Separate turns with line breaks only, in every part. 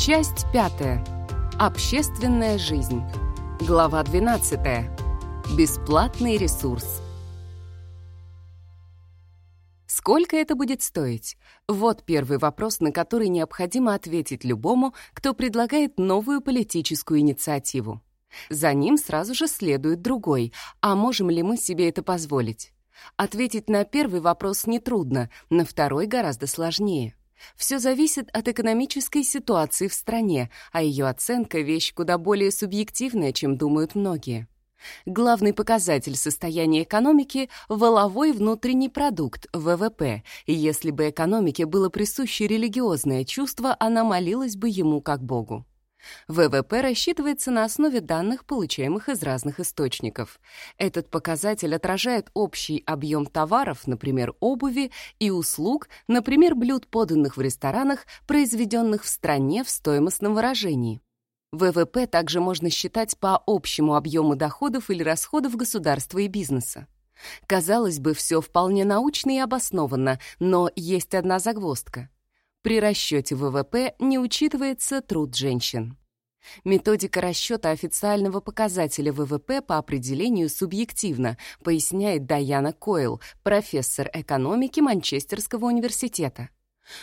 Часть пятая. Общественная жизнь. Глава 12. Бесплатный ресурс. Сколько это будет стоить? Вот первый вопрос, на который необходимо ответить любому, кто предлагает новую политическую инициативу. За ним сразу же следует другой. А можем ли мы себе это позволить? Ответить на первый вопрос нетрудно, на второй гораздо сложнее. Все зависит от экономической ситуации в стране, а ее оценка — вещь куда более субъективная, чем думают многие. Главный показатель состояния экономики — воловой внутренний продукт, ВВП, и если бы экономике было присуще религиозное чувство, она молилась бы ему как Богу. ВВП рассчитывается на основе данных, получаемых из разных источников. Этот показатель отражает общий объем товаров, например, обуви, и услуг, например, блюд, поданных в ресторанах, произведенных в стране в стоимостном выражении. ВВП также можно считать по общему объему доходов или расходов государства и бизнеса. Казалось бы, все вполне научно и обоснованно, но есть одна загвоздка. При расчете ВВП не учитывается труд женщин. Методика расчета официального показателя ВВП по определению субъективна, поясняет Даяна Койл, профессор экономики Манчестерского университета.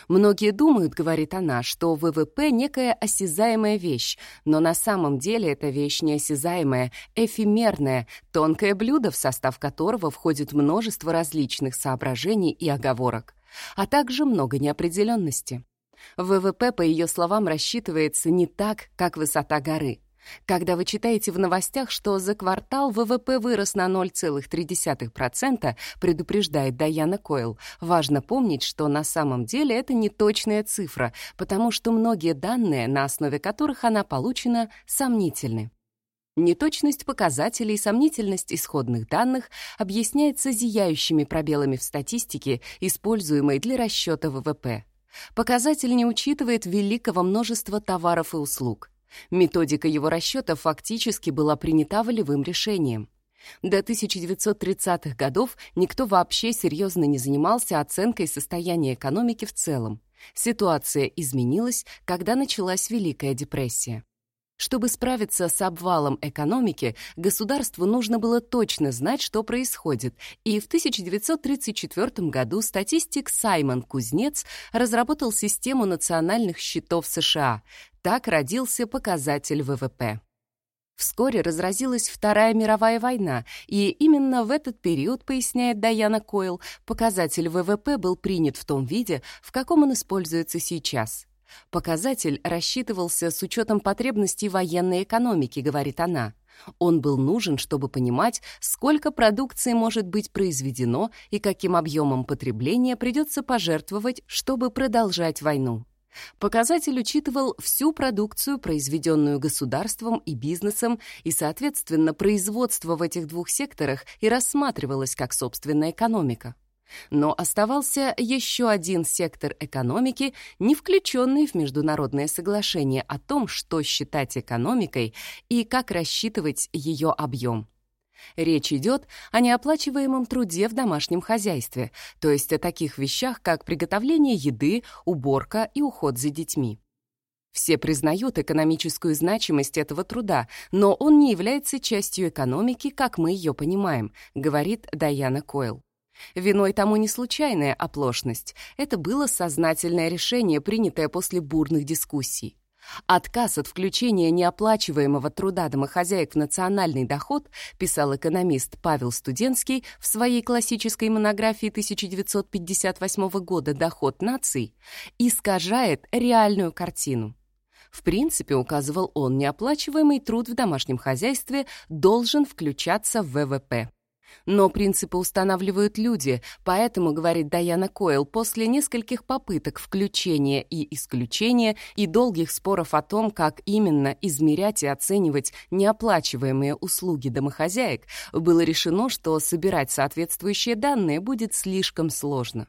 Многие думают, говорит она, что ВВП — некая осязаемая вещь, но на самом деле эта вещь неосязаемая, эфемерная, тонкое блюдо, в состав которого входит множество различных соображений и оговорок а также много неопределенности. ВВП, по ее словам, рассчитывается не так, как высота горы. Когда вы читаете в новостях, что за квартал ВВП вырос на 0,3%, предупреждает Даяна Койл, важно помнить, что на самом деле это не точная цифра, потому что многие данные, на основе которых она получена, сомнительны. Неточность показателей и сомнительность исходных данных объясняется зияющими пробелами в статистике, используемой для расчета ВВП. Показатель не учитывает великого множества товаров и услуг. Методика его расчета фактически была принята волевым решением. До 1930-х годов никто вообще серьезно не занимался оценкой состояния экономики в целом. Ситуация изменилась, когда началась Великая депрессия. Чтобы справиться с обвалом экономики, государству нужно было точно знать, что происходит, и в 1934 году статистик Саймон Кузнец разработал систему национальных счетов США. Так родился показатель ВВП. Вскоре разразилась Вторая мировая война, и именно в этот период, поясняет Даяна Койл, показатель ВВП был принят в том виде, в каком он используется сейчас. Показатель рассчитывался с учетом потребностей военной экономики, говорит она. Он был нужен, чтобы понимать, сколько продукции может быть произведено и каким объемом потребления придется пожертвовать, чтобы продолжать войну. Показатель учитывал всю продукцию, произведенную государством и бизнесом, и, соответственно, производство в этих двух секторах и рассматривалось как собственная экономика. Но оставался еще один сектор экономики, не включенный в международное соглашение о том, что считать экономикой и как рассчитывать ее объем. Речь идет о неоплачиваемом труде в домашнем хозяйстве, то есть о таких вещах, как приготовление еды, уборка и уход за детьми. Все признают экономическую значимость этого труда, но он не является частью экономики, как мы ее понимаем, говорит Даяна Койл. Виной тому не случайная оплошность. Это было сознательное решение, принятое после бурных дискуссий. Отказ от включения неоплачиваемого труда домохозяек в национальный доход, писал экономист Павел Студенский в своей классической монографии 1958 года «Доход наций», искажает реальную картину. В принципе, указывал он, неоплачиваемый труд в домашнем хозяйстве должен включаться в ВВП. Но принципы устанавливают люди, поэтому, говорит Даяна Койл, после нескольких попыток включения и исключения и долгих споров о том, как именно измерять и оценивать неоплачиваемые услуги домохозяек, было решено, что собирать соответствующие данные будет слишком сложно.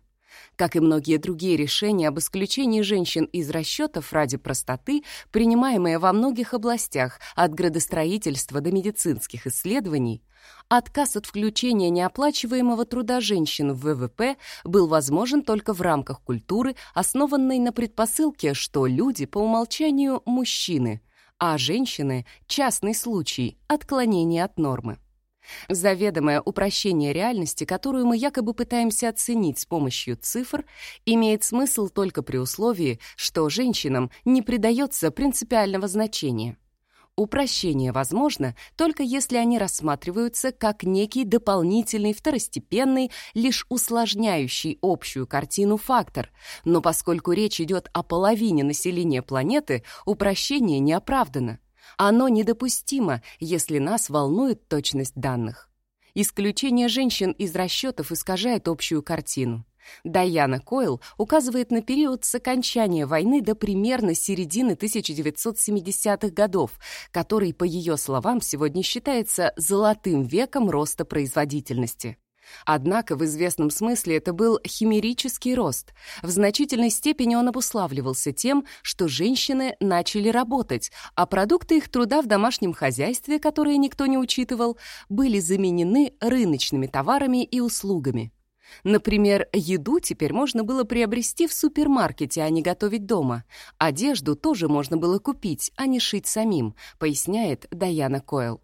Как и многие другие решения об исключении женщин из расчетов ради простоты, принимаемые во многих областях, от градостроительства до медицинских исследований, отказ от включения неоплачиваемого труда женщин в ВВП был возможен только в рамках культуры, основанной на предпосылке, что люди по умолчанию мужчины, а женщины — частный случай, отклонение от нормы. Заведомое упрощение реальности, которую мы якобы пытаемся оценить с помощью цифр, имеет смысл только при условии, что женщинам не придается принципиального значения. Упрощение возможно только если они рассматриваются как некий дополнительный, второстепенный, лишь усложняющий общую картину фактор. Но поскольку речь идет о половине населения планеты, упрощение не оправдано. Оно недопустимо, если нас волнует точность данных. Исключение женщин из расчетов искажает общую картину. Дайана Койл указывает на период с окончания войны до примерно середины 1970-х годов, который, по ее словам, сегодня считается золотым веком роста производительности. Однако в известном смысле это был химерический рост. В значительной степени он обуславливался тем, что женщины начали работать, а продукты их труда в домашнем хозяйстве, которые никто не учитывал, были заменены рыночными товарами и услугами. Например, еду теперь можно было приобрести в супермаркете, а не готовить дома. Одежду тоже можно было купить, а не шить самим, поясняет Даяна Койл.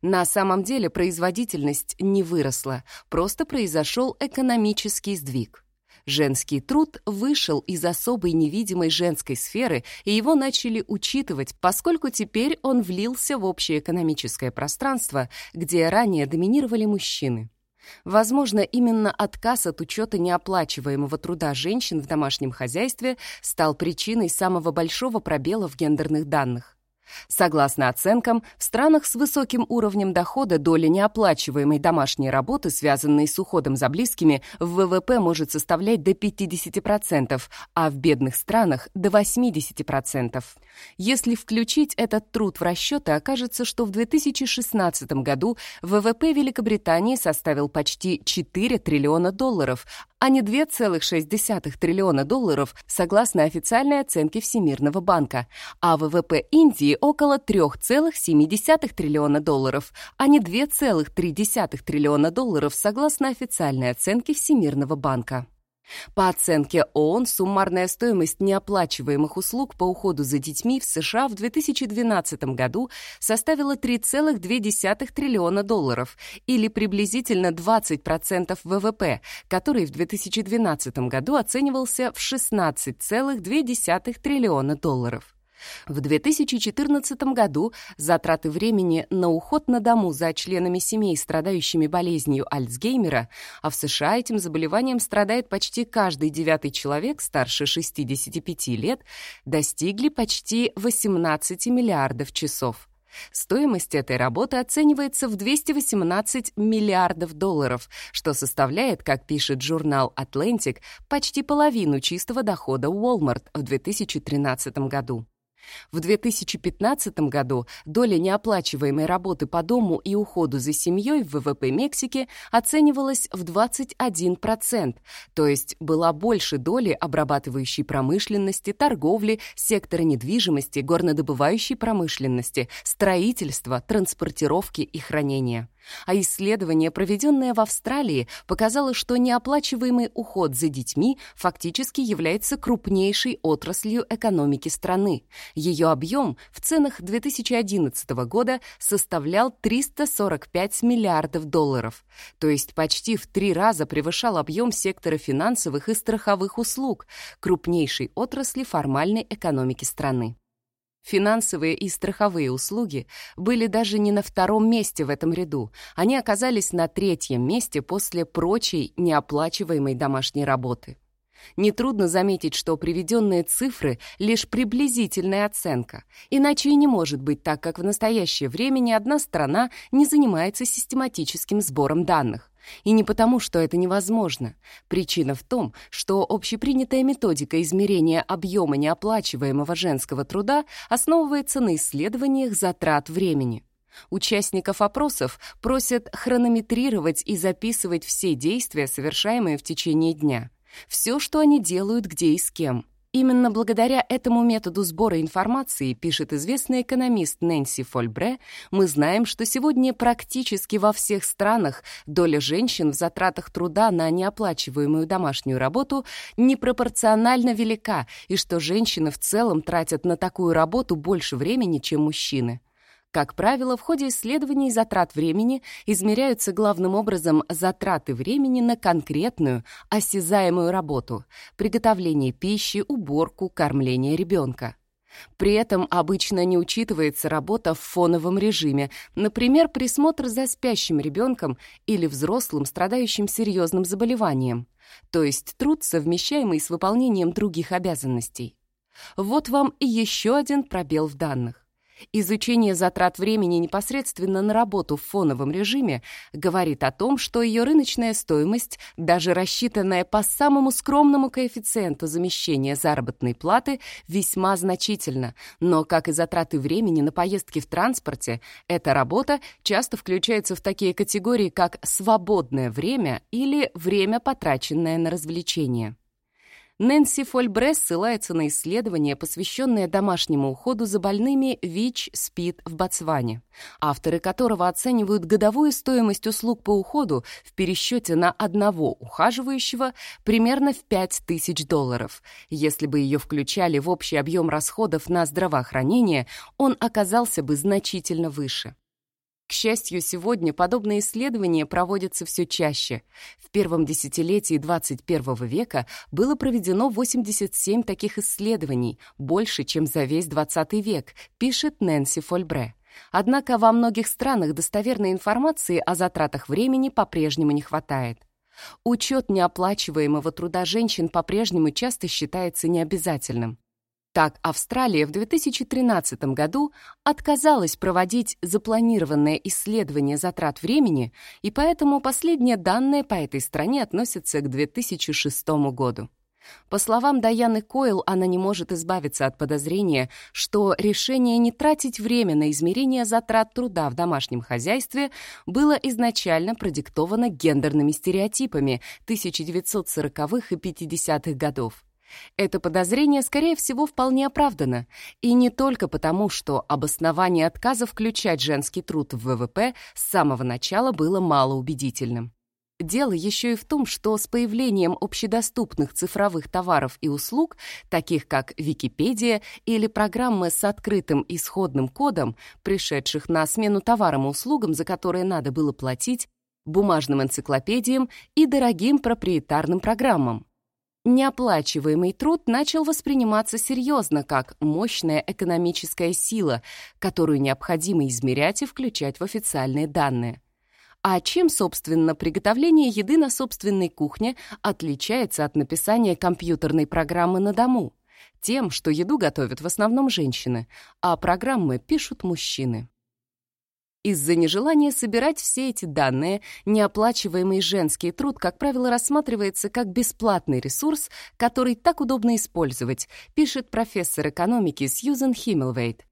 На самом деле производительность не выросла, просто произошел экономический сдвиг. Женский труд вышел из особой невидимой женской сферы, и его начали учитывать, поскольку теперь он влился в общее экономическое пространство, где ранее доминировали мужчины. Возможно, именно отказ от учета неоплачиваемого труда женщин в домашнем хозяйстве стал причиной самого большого пробела в гендерных данных. Согласно оценкам, в странах с высоким уровнем дохода доля неоплачиваемой домашней работы, связанной с уходом за близкими, в ВВП может составлять до 50%, а в бедных странах — до 80%. Если включить этот труд в расчеты, окажется, что в 2016 году ВВП Великобритании составил почти 4 триллиона долларов, а не 2,6 триллиона долларов, согласно официальной оценке Всемирного банка, а ВВП Индии около 3,7 триллиона долларов, а не 2,3 триллиона долларов, согласно официальной оценке Всемирного банка. По оценке ООН, суммарная стоимость неоплачиваемых услуг по уходу за детьми в США в 2012 году составила 3,2 триллиона долларов или приблизительно 20% ВВП, который в 2012 году оценивался в 16,2 триллиона долларов. В 2014 году затраты времени на уход на дому за членами семей, страдающими болезнью Альцгеймера, а в США этим заболеванием страдает почти каждый девятый человек старше 65 лет, достигли почти 18 миллиардов часов. Стоимость этой работы оценивается в 218 миллиардов долларов, что составляет, как пишет журнал Atlantic, почти половину чистого дохода Walmart в 2013 году. В 2015 году доля неоплачиваемой работы по дому и уходу за семьей в ВВП Мексики оценивалась в 21%, то есть была больше доли обрабатывающей промышленности, торговли, сектора недвижимости, горнодобывающей промышленности, строительства, транспортировки и хранения. А исследование, проведенное в Австралии, показало, что неоплачиваемый уход за детьми фактически является крупнейшей отраслью экономики страны. Ее объем в ценах 2011 года составлял 345 миллиардов долларов, то есть почти в три раза превышал объем сектора финансовых и страховых услуг, крупнейшей отрасли формальной экономики страны. Финансовые и страховые услуги были даже не на втором месте в этом ряду, они оказались на третьем месте после прочей неоплачиваемой домашней работы. Нетрудно заметить, что приведенные цифры — лишь приблизительная оценка. Иначе и не может быть так, как в настоящее время ни одна страна не занимается систематическим сбором данных. И не потому, что это невозможно. Причина в том, что общепринятая методика измерения объема неоплачиваемого женского труда основывается на исследованиях затрат времени. Участников опросов просят хронометрировать и записывать все действия, совершаемые в течение дня. все, что они делают, где и с кем. Именно благодаря этому методу сбора информации, пишет известный экономист Нэнси Фольбре, мы знаем, что сегодня практически во всех странах доля женщин в затратах труда на неоплачиваемую домашнюю работу непропорционально велика, и что женщины в целом тратят на такую работу больше времени, чем мужчины. Как правило, в ходе исследований затрат времени измеряются главным образом затраты времени на конкретную, осязаемую работу – приготовление пищи, уборку, кормление ребенка. При этом обычно не учитывается работа в фоновом режиме, например, присмотр за спящим ребенком или взрослым, страдающим серьезным заболеванием, то есть труд, совмещаемый с выполнением других обязанностей. Вот вам еще один пробел в данных. Изучение затрат времени непосредственно на работу в фоновом режиме говорит о том, что ее рыночная стоимость, даже рассчитанная по самому скромному коэффициенту замещения заработной платы, весьма значительна. Но, как и затраты времени на поездки в транспорте, эта работа часто включается в такие категории, как «свободное время» или «время, потраченное на развлечения». Нэнси Фольбре ссылается на исследование, посвященное домашнему уходу за больными ВИЧ-СПИД в Ботсване, авторы которого оценивают годовую стоимость услуг по уходу в пересчете на одного ухаживающего примерно в 5000 долларов. Если бы ее включали в общий объем расходов на здравоохранение, он оказался бы значительно выше. К счастью, сегодня подобные исследования проводятся все чаще. В первом десятилетии 21 века было проведено 87 таких исследований, больше, чем за весь 20 век, пишет Нэнси Фольбре. Однако во многих странах достоверной информации о затратах времени по-прежнему не хватает. Учет неоплачиваемого труда женщин по-прежнему часто считается необязательным. Так, Австралия в 2013 году отказалась проводить запланированное исследование затрат времени, и поэтому последние данные по этой стране относятся к 2006 году. По словам Даяны Койл, она не может избавиться от подозрения, что решение не тратить время на измерение затрат труда в домашнем хозяйстве было изначально продиктовано гендерными стереотипами 1940-х и 50-х годов. Это подозрение, скорее всего, вполне оправдано, и не только потому, что обоснование отказа включать женский труд в ВВП с самого начала было малоубедительным. Дело еще и в том, что с появлением общедоступных цифровых товаров и услуг, таких как Википедия или программы с открытым исходным кодом, пришедших на смену товарам и услугам, за которые надо было платить, бумажным энциклопедиям и дорогим проприетарным программам, Неоплачиваемый труд начал восприниматься серьезно как мощная экономическая сила, которую необходимо измерять и включать в официальные данные. А чем, собственно, приготовление еды на собственной кухне отличается от написания компьютерной программы на дому? Тем, что еду готовят в основном женщины, а программы пишут мужчины. Из-за нежелания собирать все эти данные, неоплачиваемый женский труд, как правило, рассматривается как бесплатный ресурс, который так удобно использовать, пишет профессор экономики Сьюзен Химмелвейт.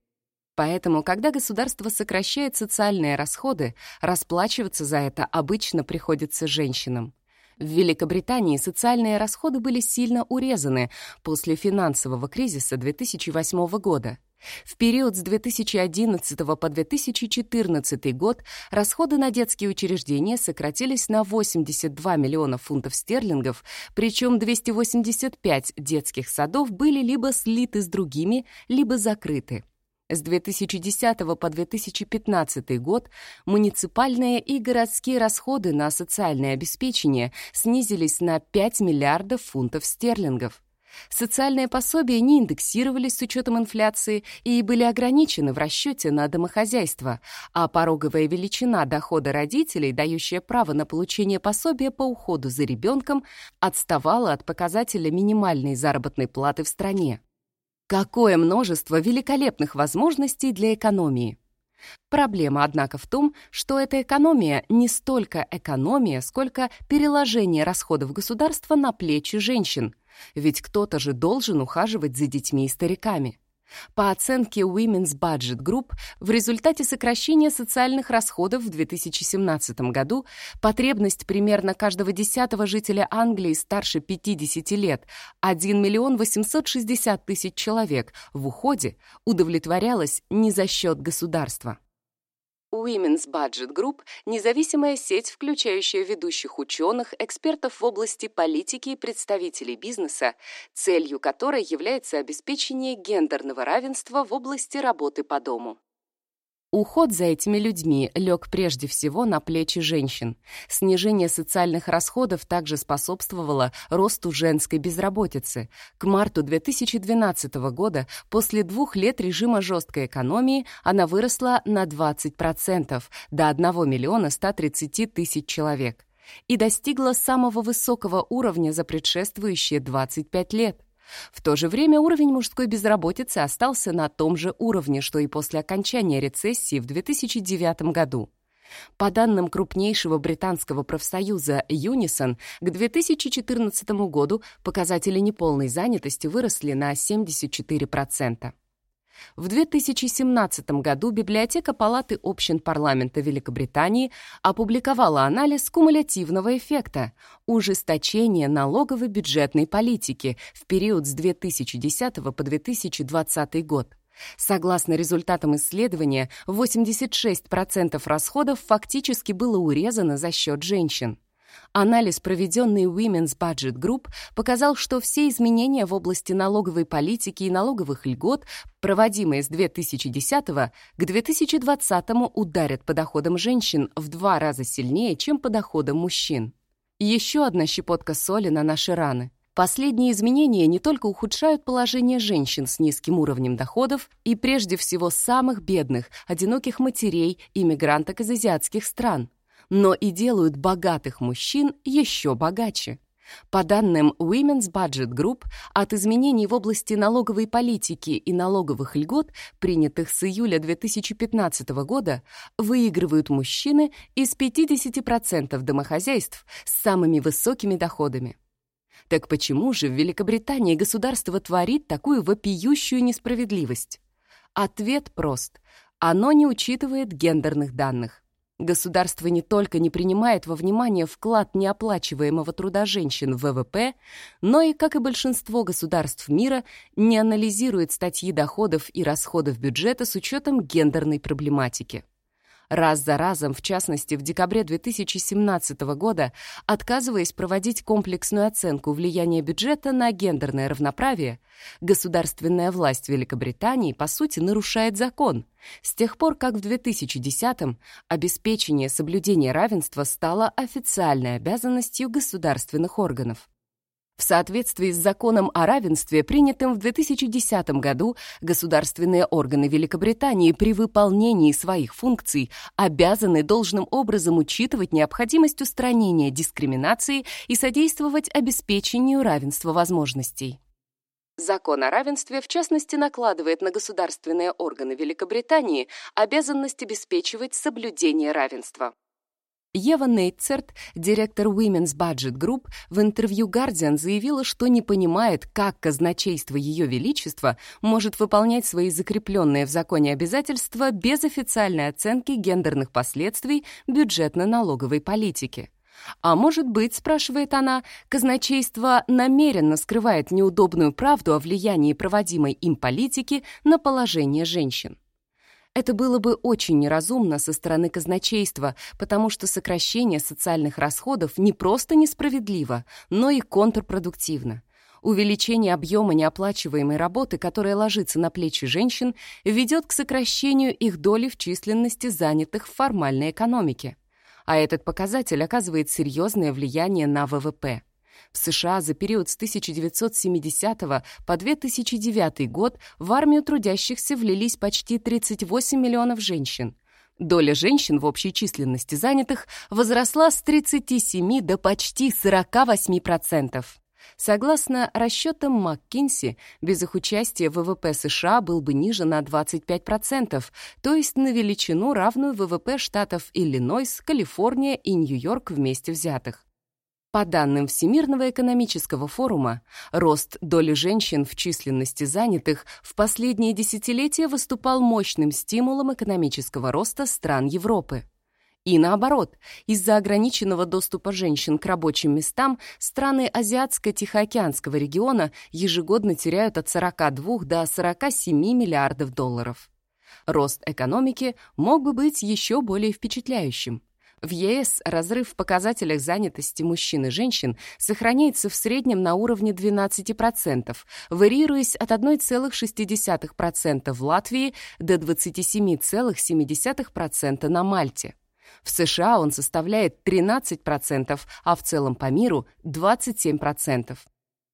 Поэтому, когда государство сокращает социальные расходы, расплачиваться за это обычно приходится женщинам. В Великобритании социальные расходы были сильно урезаны после финансового кризиса 2008 года. В период с 2011 по 2014 год расходы на детские учреждения сократились на 82 миллиона фунтов стерлингов, причем 285 детских садов были либо слиты с другими, либо закрыты. С 2010 по 2015 год муниципальные и городские расходы на социальное обеспечение снизились на 5 миллиардов фунтов стерлингов. Социальные пособия не индексировались с учетом инфляции и были ограничены в расчете на домохозяйство, а пороговая величина дохода родителей, дающая право на получение пособия по уходу за ребенком, отставала от показателя минимальной заработной платы в стране. Какое множество великолепных возможностей для экономии! Проблема, однако, в том, что эта экономия не столько экономия, сколько переложение расходов государства на плечи женщин – ведь кто-то же должен ухаживать за детьми и стариками. По оценке Women's Budget Group, в результате сокращения социальных расходов в 2017 году потребность примерно каждого десятого жителя Англии старше 50 лет, 1 миллион 860 тысяч человек, в уходе удовлетворялась не за счет государства. Women's Budget Group — независимая сеть, включающая ведущих ученых, экспертов в области политики и представителей бизнеса, целью которой является обеспечение гендерного равенства в области работы по дому. Уход за этими людьми лег прежде всего на плечи женщин. Снижение социальных расходов также способствовало росту женской безработицы. К марту 2012 года, после двух лет режима жесткой экономии, она выросла на 20%, до 1 миллиона 130 тысяч человек, и достигла самого высокого уровня за предшествующие 25 лет. В то же время уровень мужской безработицы остался на том же уровне, что и после окончания рецессии в 2009 году. По данным крупнейшего британского профсоюза Unison, к 2014 году показатели неполной занятости выросли на 74%. В 2017 году Библиотека Палаты общин парламента Великобритании опубликовала анализ кумулятивного эффекта ужесточения налоговой бюджетной политики в период с 2010 по 2020 год. Согласно результатам исследования, 86% расходов фактически было урезано за счет женщин. Анализ, проведенный Women's Budget Group, показал, что все изменения в области налоговой политики и налоговых льгот, проводимые с 2010 к 2020 ударят по доходам женщин в два раза сильнее, чем по доходам мужчин. Еще одна щепотка соли на наши раны. Последние изменения не только ухудшают положение женщин с низким уровнем доходов и прежде всего самых бедных, одиноких матерей и мигранток из азиатских стран, но и делают богатых мужчин еще богаче. По данным Women's Budget Group, от изменений в области налоговой политики и налоговых льгот, принятых с июля 2015 года, выигрывают мужчины из 50% домохозяйств с самыми высокими доходами. Так почему же в Великобритании государство творит такую вопиющую несправедливость? Ответ прост. Оно не учитывает гендерных данных. Государство не только не принимает во внимание вклад неоплачиваемого труда женщин в ВВП, но и, как и большинство государств мира, не анализирует статьи доходов и расходов бюджета с учетом гендерной проблематики раз за разом, в частности, в декабре 2017 года, отказываясь проводить комплексную оценку влияния бюджета на гендерное равноправие, государственная власть Великобритании, по сути, нарушает закон, с тех пор, как в 2010-м обеспечение соблюдения равенства стало официальной обязанностью государственных органов. В соответствии с законом о равенстве, принятым в 2010 году, государственные органы Великобритании при выполнении своих функций обязаны должным образом учитывать необходимость устранения дискриминации и содействовать обеспечению равенства возможностей. Закон о равенстве, в частности, накладывает на государственные органы Великобритании обязанность обеспечивать соблюдение равенства. Ева Нейтцерт, директор Women's Budget Group, в интервью Guardian заявила, что не понимает, как казначейство Ее Величества может выполнять свои закрепленные в законе обязательства без официальной оценки гендерных последствий бюджетно-налоговой политики. А может быть, спрашивает она, казначейство намеренно скрывает неудобную правду о влиянии проводимой им политики на положение женщин. Это было бы очень неразумно со стороны казначейства, потому что сокращение социальных расходов не просто несправедливо, но и контрпродуктивно. Увеличение объема неоплачиваемой работы, которая ложится на плечи женщин, ведет к сокращению их доли в численности занятых в формальной экономике. А этот показатель оказывает серьезное влияние на ВВП. В США за период с 1970 по 2009 год в армию трудящихся влились почти 38 миллионов женщин. Доля женщин в общей численности занятых возросла с 37 до почти 48%. Согласно расчетам МакКинси, без их участия ВВП США был бы ниже на 25%, то есть на величину, равную ВВП штатов Иллинойс, Калифорния и Нью-Йорк вместе взятых. По данным Всемирного экономического форума, рост доли женщин в численности занятых в последние десятилетия выступал мощным стимулом экономического роста стран Европы. И наоборот, из-за ограниченного доступа женщин к рабочим местам страны Азиатско-Тихоокеанского региона ежегодно теряют от 42 до 47 миллиардов долларов. Рост экономики мог бы быть еще более впечатляющим. В ЕС разрыв в показателях занятости мужчин и женщин сохраняется в среднем на уровне 12%, варьируясь от 1,6% в Латвии до 27,7% на Мальте. В США он составляет 13%, а в целом по миру — 27%.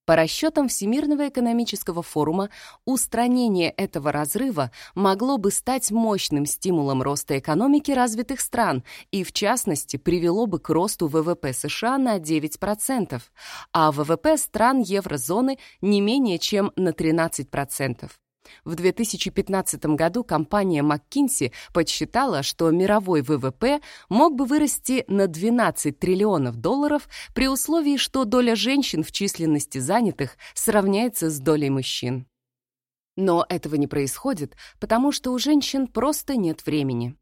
По расчетам Всемирного экономического форума, устранение этого разрыва могло бы стать мощным стимулом роста экономики развитых стран и, в частности, привело бы к росту ВВП США на 9%, а ВВП стран еврозоны не менее чем на 13%. В 2015 году компания McKinsey подсчитала, что мировой ВВП мог бы вырасти на 12 триллионов долларов при условии, что доля женщин в численности занятых сравняется с долей мужчин. Но этого не происходит, потому что у женщин просто нет времени.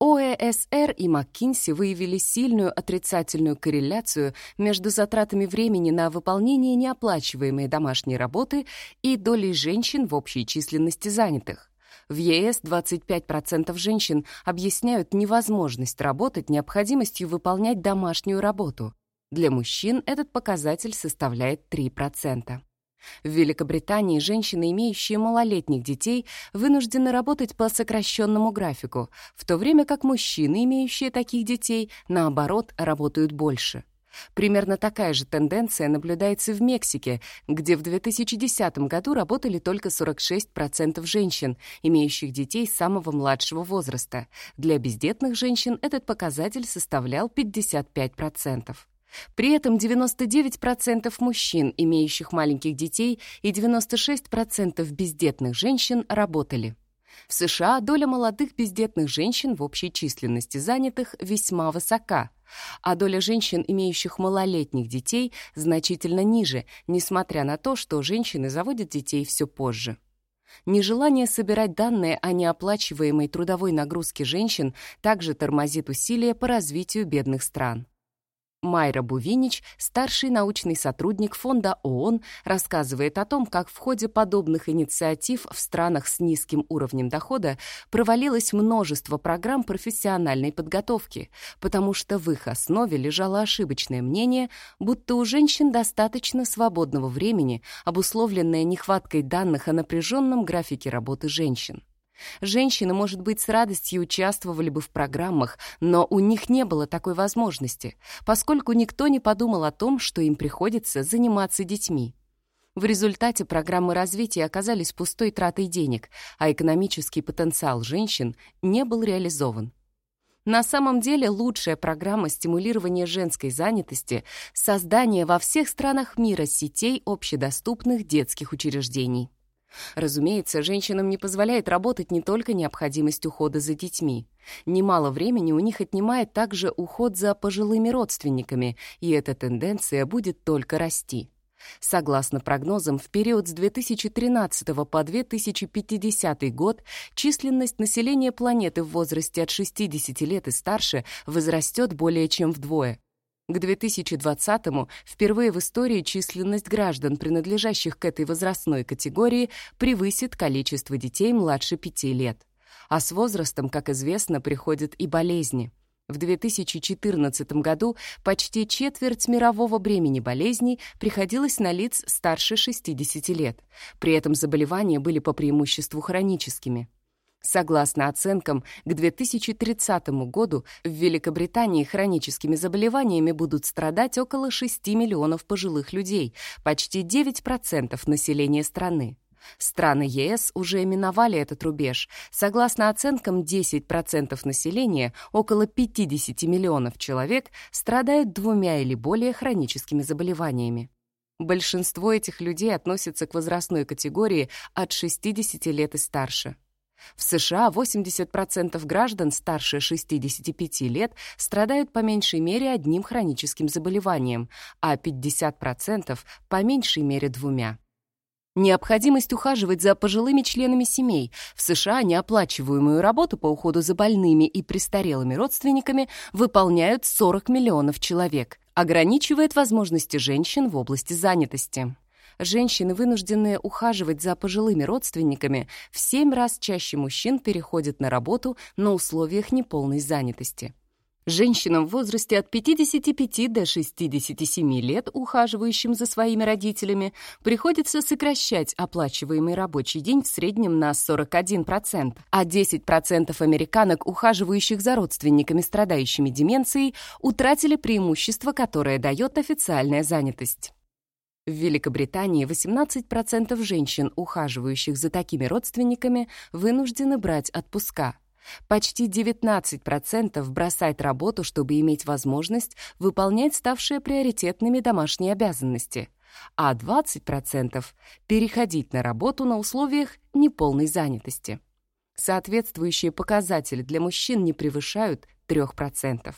ОЭСР и МакКинси выявили сильную отрицательную корреляцию между затратами времени на выполнение неоплачиваемой домашней работы и долей женщин в общей численности занятых. В ЕС 25% женщин объясняют невозможность работать необходимостью выполнять домашнюю работу. Для мужчин этот показатель составляет 3%. В Великобритании женщины, имеющие малолетних детей, вынуждены работать по сокращенному графику, в то время как мужчины, имеющие таких детей, наоборот, работают больше. Примерно такая же тенденция наблюдается в Мексике, где в 2010 году работали только 46% женщин, имеющих детей самого младшего возраста. Для бездетных женщин этот показатель составлял 55%. При этом 99% мужчин, имеющих маленьких детей, и 96% бездетных женщин работали. В США доля молодых бездетных женщин в общей численности занятых весьма высока, а доля женщин, имеющих малолетних детей, значительно ниже, несмотря на то, что женщины заводят детей все позже. Нежелание собирать данные о неоплачиваемой трудовой нагрузке женщин также тормозит усилия по развитию бедных стран. Майра Бувинич, старший научный сотрудник Фонда ООН, рассказывает о том, как в ходе подобных инициатив в странах с низким уровнем дохода провалилось множество программ профессиональной подготовки, потому что в их основе лежало ошибочное мнение, будто у женщин достаточно свободного времени, обусловленное нехваткой данных о напряженном графике работы женщин. Женщины, может быть, с радостью участвовали бы в программах, но у них не было такой возможности, поскольку никто не подумал о том, что им приходится заниматься детьми. В результате программы развития оказались пустой тратой денег, а экономический потенциал женщин не был реализован. На самом деле лучшая программа стимулирования женской занятости — создание во всех странах мира сетей общедоступных детских учреждений. Разумеется, женщинам не позволяет работать не только необходимость ухода за детьми. Немало времени у них отнимает также уход за пожилыми родственниками, и эта тенденция будет только расти. Согласно прогнозам, в период с 2013 по 2050 год численность населения планеты в возрасте от 60 лет и старше возрастет более чем вдвое. К 2020-му впервые в истории численность граждан, принадлежащих к этой возрастной категории, превысит количество детей младше 5 лет. А с возрастом, как известно, приходят и болезни. В 2014 году почти четверть мирового бремени болезней приходилось на лиц старше 60 лет. При этом заболевания были по преимуществу хроническими. Согласно оценкам, к 2030 году в Великобритании хроническими заболеваниями будут страдать около 6 миллионов пожилых людей, почти 9% населения страны. Страны ЕС уже миновали этот рубеж. Согласно оценкам, 10% населения, около 50 миллионов человек, страдают двумя или более хроническими заболеваниями. Большинство этих людей относятся к возрастной категории от 60 лет и старше. В США 80% граждан старше 65 лет страдают по меньшей мере одним хроническим заболеванием, а 50% по меньшей мере двумя. Необходимость ухаживать за пожилыми членами семей. В США неоплачиваемую работу по уходу за больными и престарелыми родственниками выполняют 40 миллионов человек. Ограничивает возможности женщин в области занятости. Женщины, вынужденные ухаживать за пожилыми родственниками, в 7 раз чаще мужчин переходят на работу на условиях неполной занятости. Женщинам в возрасте от 55 до 67 лет, ухаживающим за своими родителями, приходится сокращать оплачиваемый рабочий день в среднем на 41%, а 10% американок, ухаживающих за родственниками, страдающими деменцией, утратили преимущество, которое дает официальная занятость. В Великобритании 18% женщин, ухаживающих за такими родственниками, вынуждены брать отпуска – Почти 19% бросает работу, чтобы иметь возможность выполнять ставшие приоритетными домашние обязанности, а 20% переходить на работу на условиях неполной занятости. Соответствующие показатели для мужчин не превышают 3%.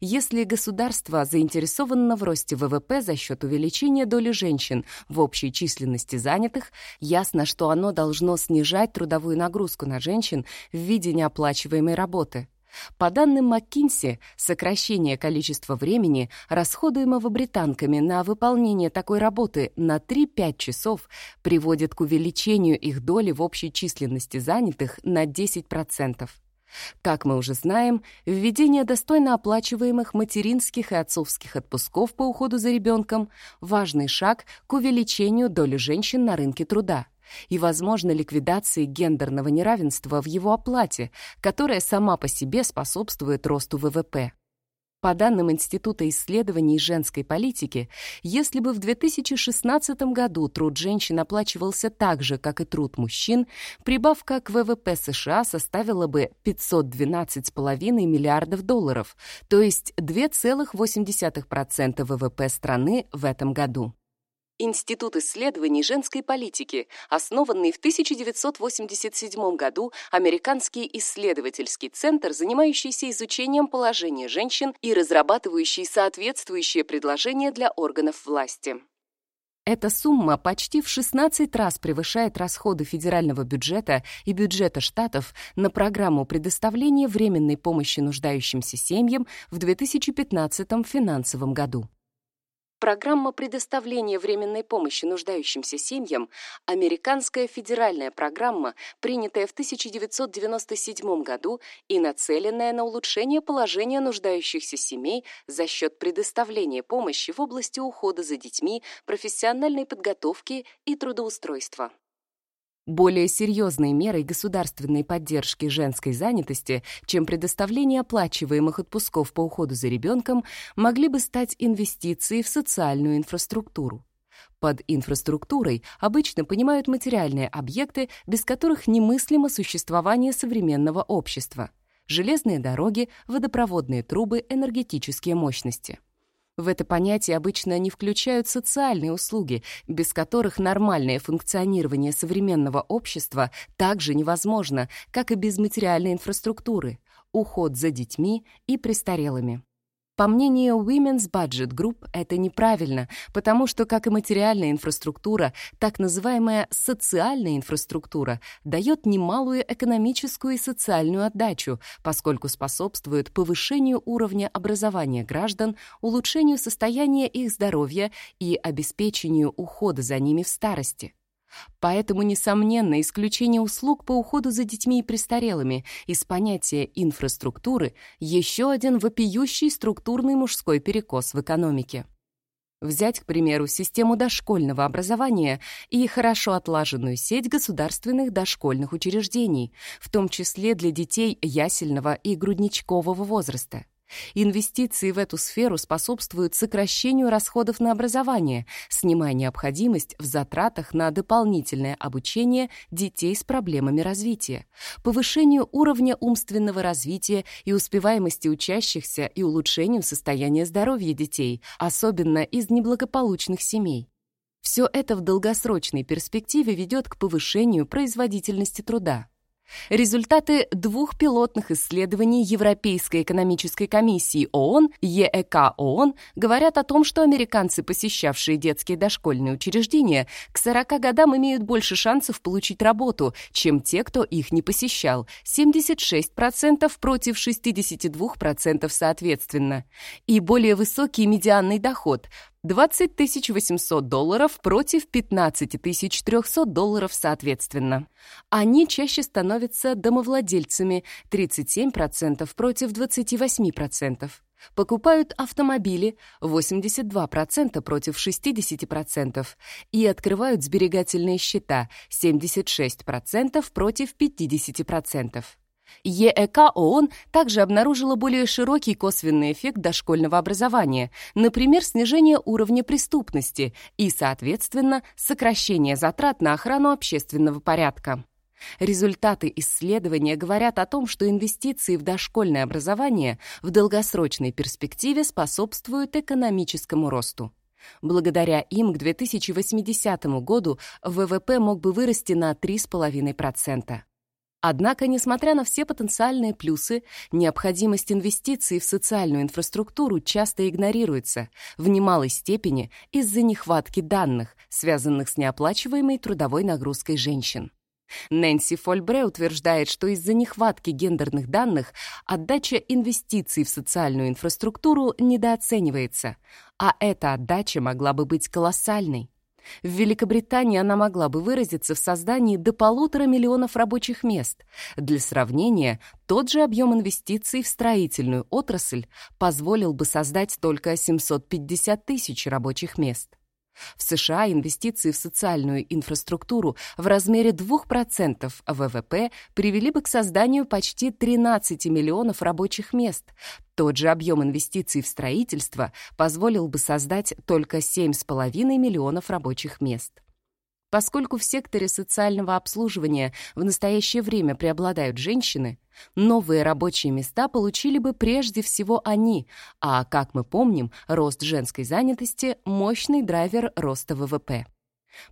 Если государство заинтересовано в росте ВВП за счет увеличения доли женщин в общей численности занятых, ясно, что оно должно снижать трудовую нагрузку на женщин в виде неоплачиваемой работы. По данным МcKinsey, сокращение количества времени, расходуемого британками на выполнение такой работы на 3-5 часов, приводит к увеличению их доли в общей численности занятых на 10%. Как мы уже знаем, введение достойно оплачиваемых материнских и отцовских отпусков по уходу за ребенком – важный шаг к увеличению доли женщин на рынке труда и, возможно, ликвидации гендерного неравенства в его оплате, которая сама по себе способствует росту ВВП. По данным Института исследований женской политики, если бы в 2016 году труд женщин оплачивался так же, как и труд мужчин, прибавка к ВВП США составила бы 512,5 миллиардов долларов, то есть 2,8% ВВП страны в этом году. Институт исследований женской политики, основанный в 1987 году Американский исследовательский центр, занимающийся изучением положения женщин и разрабатывающий соответствующие предложения для органов власти. Эта сумма почти в 16 раз превышает расходы федерального бюджета и бюджета штатов на программу предоставления временной помощи нуждающимся семьям в 2015 финансовом году. Программа предоставления временной помощи нуждающимся семьям – американская федеральная программа, принятая в 1997 году и нацеленная на улучшение положения нуждающихся семей за счет предоставления помощи в области ухода за детьми, профессиональной подготовки и трудоустройства. Более серьезной мерой государственной поддержки женской занятости, чем предоставление оплачиваемых отпусков по уходу за ребенком, могли бы стать инвестиции в социальную инфраструктуру. Под инфраструктурой обычно понимают материальные объекты, без которых немыслимо существование современного общества. Железные дороги, водопроводные трубы, энергетические мощности. В это понятие обычно не включают социальные услуги, без которых нормальное функционирование современного общества также невозможно, как и без материальной инфраструктуры, уход за детьми и престарелыми. По мнению Women's Budget Group, это неправильно, потому что, как и материальная инфраструктура, так называемая социальная инфраструктура дает немалую экономическую и социальную отдачу, поскольку способствует повышению уровня образования граждан, улучшению состояния их здоровья и обеспечению ухода за ними в старости. Поэтому, несомненно, исключение услуг по уходу за детьми и престарелыми из понятия инфраструктуры еще один вопиющий структурный мужской перекос в экономике. Взять, к примеру, систему дошкольного образования и хорошо отлаженную сеть государственных дошкольных учреждений, в том числе для детей ясельного и грудничкового возраста. Инвестиции в эту сферу способствуют сокращению расходов на образование, снимая необходимость в затратах на дополнительное обучение детей с проблемами развития, повышению уровня умственного развития и успеваемости учащихся и улучшению состояния здоровья детей, особенно из неблагополучных семей. Все это в долгосрочной перспективе ведет к повышению производительности труда. Результаты двух пилотных исследований Европейской экономической комиссии ООН, ЕЭК ООН, говорят о том, что американцы, посещавшие детские дошкольные учреждения, к 40 годам имеют больше шансов получить работу, чем те, кто их не посещал, 76% против 62% соответственно, и более высокий медианный доход, 20 800 долларов против 15 300 долларов соответственно. Они чаще становятся домовладельцами 37% против 28%. Покупают автомобили 82% против 60% и открывают сберегательные счета 76% против 50%. ЕЭК ООН также обнаружила более широкий косвенный эффект дошкольного образования, например, снижение уровня преступности и, соответственно, сокращение затрат на охрану общественного порядка. Результаты исследования говорят о том, что инвестиции в дошкольное образование в долгосрочной перспективе способствуют экономическому росту. Благодаря им к 2080 году ВВП мог бы вырасти на 3,5%. Однако, несмотря на все потенциальные плюсы, необходимость инвестиций в социальную инфраструктуру часто игнорируется, в немалой степени из-за нехватки данных, связанных с неоплачиваемой трудовой нагрузкой женщин. Нэнси Фольбре утверждает, что из-за нехватки гендерных данных отдача инвестиций в социальную инфраструктуру недооценивается, а эта отдача могла бы быть колоссальной. В Великобритании она могла бы выразиться в создании до полутора миллионов рабочих мест. Для сравнения, тот же объем инвестиций в строительную отрасль позволил бы создать только 750 тысяч рабочих мест. В США инвестиции в социальную инфраструктуру в размере 2% ВВП привели бы к созданию почти 13 миллионов рабочих мест. Тот же объем инвестиций в строительство позволил бы создать только 7,5 миллионов рабочих мест. Поскольку в секторе социального обслуживания в настоящее время преобладают женщины, новые рабочие места получили бы прежде всего они, а, как мы помним, рост женской занятости – мощный драйвер роста ВВП.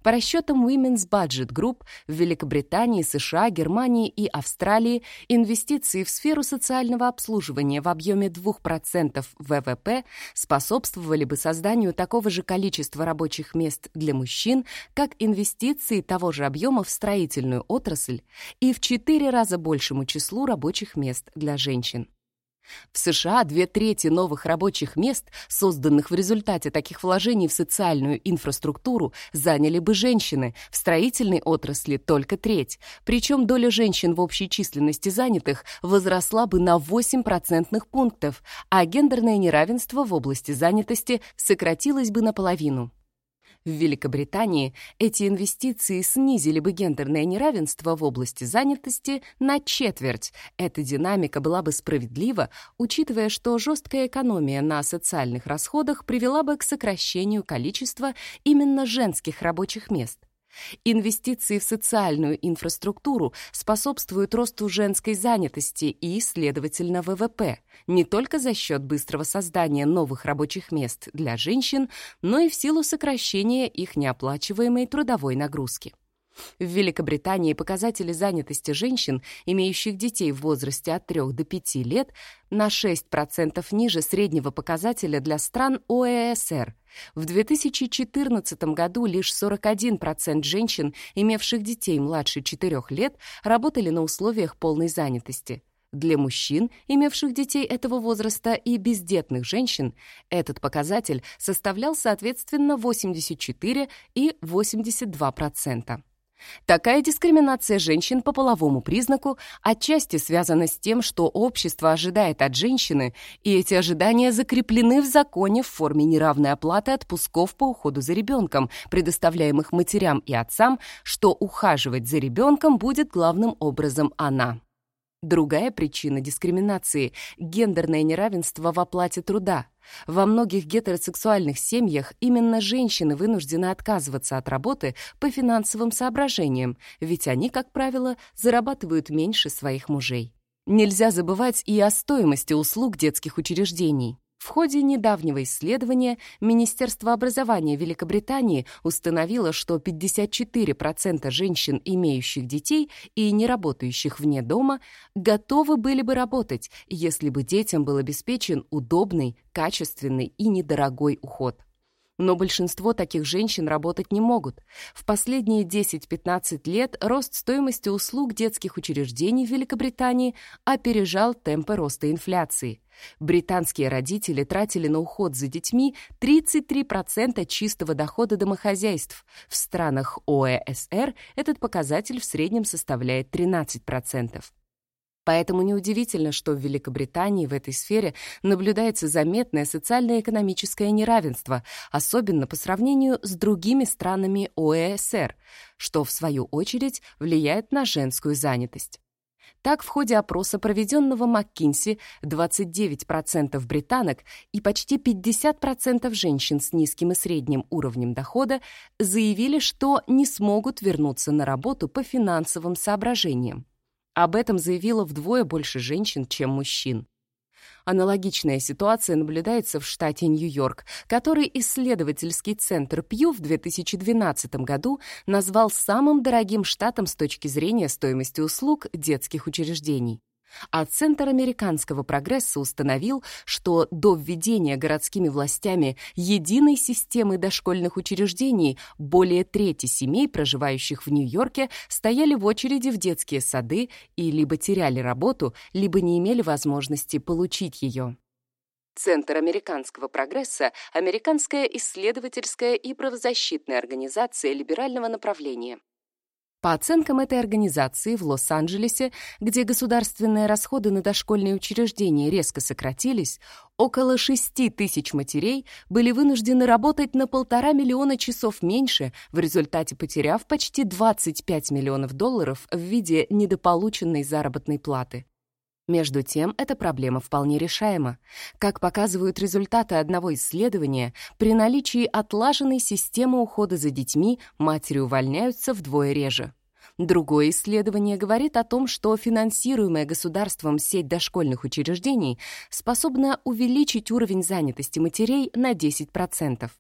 По расчетам Women's Budget Group в Великобритании, США, Германии и Австралии инвестиции в сферу социального обслуживания в объеме 2% ВВП способствовали бы созданию такого же количества рабочих мест для мужчин, как инвестиции того же объема в строительную отрасль и в 4 раза большему числу рабочих мест для женщин. В США две трети новых рабочих мест, созданных в результате таких вложений в социальную инфраструктуру, заняли бы женщины, в строительной отрасли только треть, причем доля женщин в общей численности занятых возросла бы на 8 процентных пунктов, а гендерное неравенство в области занятости сократилось бы наполовину. В Великобритании эти инвестиции снизили бы гендерное неравенство в области занятости на четверть. Эта динамика была бы справедлива, учитывая, что жесткая экономия на социальных расходах привела бы к сокращению количества именно женских рабочих мест. Инвестиции в социальную инфраструктуру способствуют росту женской занятости и, следовательно, ВВП, не только за счет быстрого создания новых рабочих мест для женщин, но и в силу сокращения их неоплачиваемой трудовой нагрузки. В Великобритании показатели занятости женщин, имеющих детей в возрасте от 3 до 5 лет, на 6% ниже среднего показателя для стран ОЭСР. В 2014 году лишь 41% женщин, имевших детей младше 4 лет, работали на условиях полной занятости. Для мужчин, имевших детей этого возраста, и бездетных женщин, этот показатель составлял, соответственно, 84 и 82%. Такая дискриминация женщин по половому признаку отчасти связана с тем, что общество ожидает от женщины, и эти ожидания закреплены в законе в форме неравной оплаты отпусков по уходу за ребенком, предоставляемых матерям и отцам, что ухаживать за ребенком будет главным образом она. Другая причина дискриминации – гендерное неравенство в оплате труда. Во многих гетеросексуальных семьях именно женщины вынуждены отказываться от работы по финансовым соображениям, ведь они, как правило, зарабатывают меньше своих мужей. Нельзя забывать и о стоимости услуг детских учреждений. В ходе недавнего исследования Министерство образования Великобритании установило, что 54% женщин, имеющих детей и не работающих вне дома, готовы были бы работать, если бы детям был обеспечен удобный, качественный и недорогой уход. Но большинство таких женщин работать не могут. В последние 10-15 лет рост стоимости услуг детских учреждений в Великобритании опережал темпы роста инфляции. Британские родители тратили на уход за детьми 33% чистого дохода домохозяйств. В странах ОЭСР этот показатель в среднем составляет 13%. Поэтому неудивительно, что в Великобритании в этой сфере наблюдается заметное социально-экономическое неравенство, особенно по сравнению с другими странами ОЭСР, что, в свою очередь, влияет на женскую занятость. Так, в ходе опроса, проведенного МакКинси, 29% британок и почти 50% женщин с низким и средним уровнем дохода заявили, что не смогут вернуться на работу по финансовым соображениям. Об этом заявило вдвое больше женщин, чем мужчин. Аналогичная ситуация наблюдается в штате Нью-Йорк, который исследовательский центр Пью в 2012 году назвал самым дорогим штатом с точки зрения стоимости услуг детских учреждений. А Центр американского прогресса установил, что до введения городскими властями единой системы дошкольных учреждений более трети семей, проживающих в Нью-Йорке, стояли в очереди в детские сады и либо теряли работу, либо не имели возможности получить ее. Центр американского прогресса – американская исследовательская и правозащитная организация либерального направления. По оценкам этой организации в Лос-Анджелесе, где государственные расходы на дошкольные учреждения резко сократились, около 6 тысяч матерей были вынуждены работать на полтора миллиона часов меньше, в результате потеряв почти 25 миллионов долларов в виде недополученной заработной платы. Между тем, эта проблема вполне решаема. Как показывают результаты одного исследования, при наличии отлаженной системы ухода за детьми матери увольняются вдвое реже. Другое исследование говорит о том, что финансируемая государством сеть дошкольных учреждений способна увеличить уровень занятости матерей на 10%.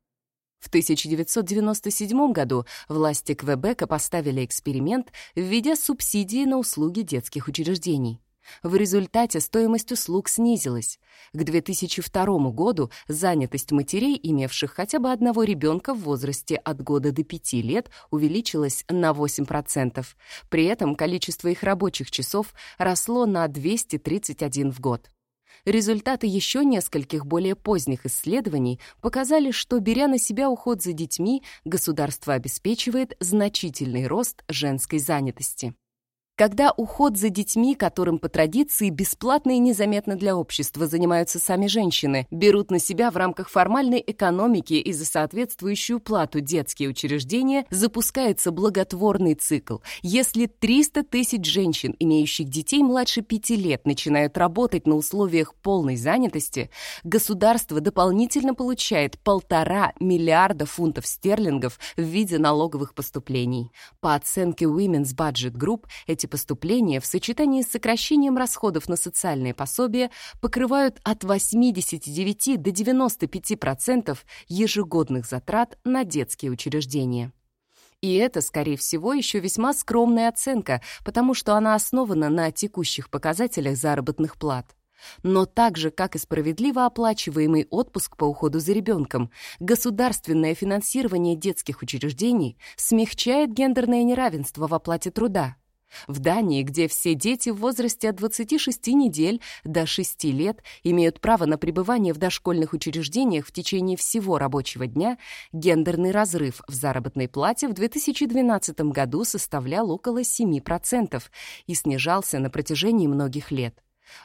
В 1997 году власти Квебека поставили эксперимент, введя субсидии на услуги детских учреждений. В результате стоимость услуг снизилась. К 2002 году занятость матерей, имевших хотя бы одного ребенка в возрасте от года до 5 лет, увеличилась на 8%. При этом количество их рабочих часов росло на 231 в год. Результаты еще нескольких более поздних исследований показали, что, беря на себя уход за детьми, государство обеспечивает значительный рост женской занятости. Когда уход за детьми, которым по традиции бесплатно и незаметно для общества занимаются сами женщины, берут на себя в рамках формальной экономики и за соответствующую плату детские учреждения, запускается благотворный цикл. Если 300 тысяч женщин, имеющих детей младше 5 лет, начинают работать на условиях полной занятости, государство дополнительно получает полтора миллиарда фунтов стерлингов в виде налоговых поступлений. По оценке Women's Budget Group, эти эти поступления в сочетании с сокращением расходов на социальные пособия покрывают от 89 до 95% ежегодных затрат на детские учреждения. И это, скорее всего, еще весьма скромная оценка, потому что она основана на текущих показателях заработных плат. Но так же, как и справедливо оплачиваемый отпуск по уходу за ребенком, государственное финансирование детских учреждений смягчает гендерное неравенство в оплате труда. В Дании, где все дети в возрасте от 26 недель до 6 лет имеют право на пребывание в дошкольных учреждениях в течение всего рабочего дня, гендерный разрыв в заработной плате в 2012 году составлял около 7% и снижался на протяжении многих лет.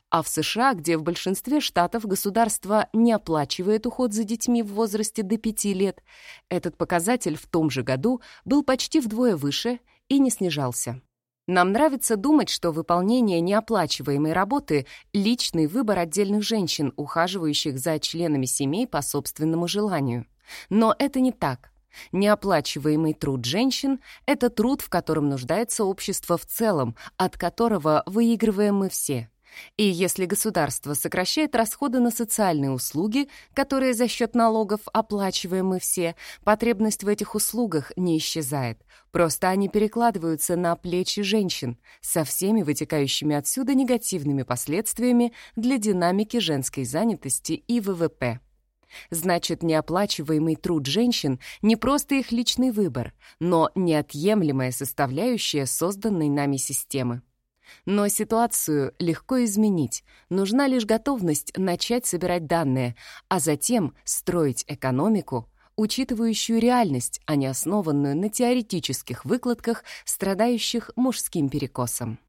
А в США, где в большинстве штатов государство не оплачивает уход за детьми в возрасте до 5 лет, этот показатель в том же году был почти вдвое выше и не снижался. Нам нравится думать, что выполнение неоплачиваемой работы — личный выбор отдельных женщин, ухаживающих за членами семей по собственному желанию. Но это не так. Неоплачиваемый труд женщин — это труд, в котором нуждается общество в целом, от которого выигрываем мы все. И если государство сокращает расходы на социальные услуги, которые за счет налогов оплачиваем мы все, потребность в этих услугах не исчезает. Просто они перекладываются на плечи женщин со всеми вытекающими отсюда негативными последствиями для динамики женской занятости и ВВП. Значит, неоплачиваемый труд женщин не просто их личный выбор, но неотъемлемая составляющая созданной нами системы. Но ситуацию легко изменить. Нужна лишь готовность начать собирать данные, а затем строить экономику, учитывающую реальность, а не основанную на теоретических выкладках, страдающих мужским перекосом.